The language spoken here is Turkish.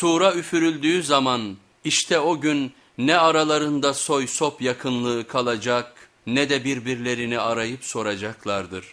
Sura üfürüldüğü zaman işte o gün ne aralarında soy sop yakınlığı kalacak ne de birbirlerini arayıp soracaklardır.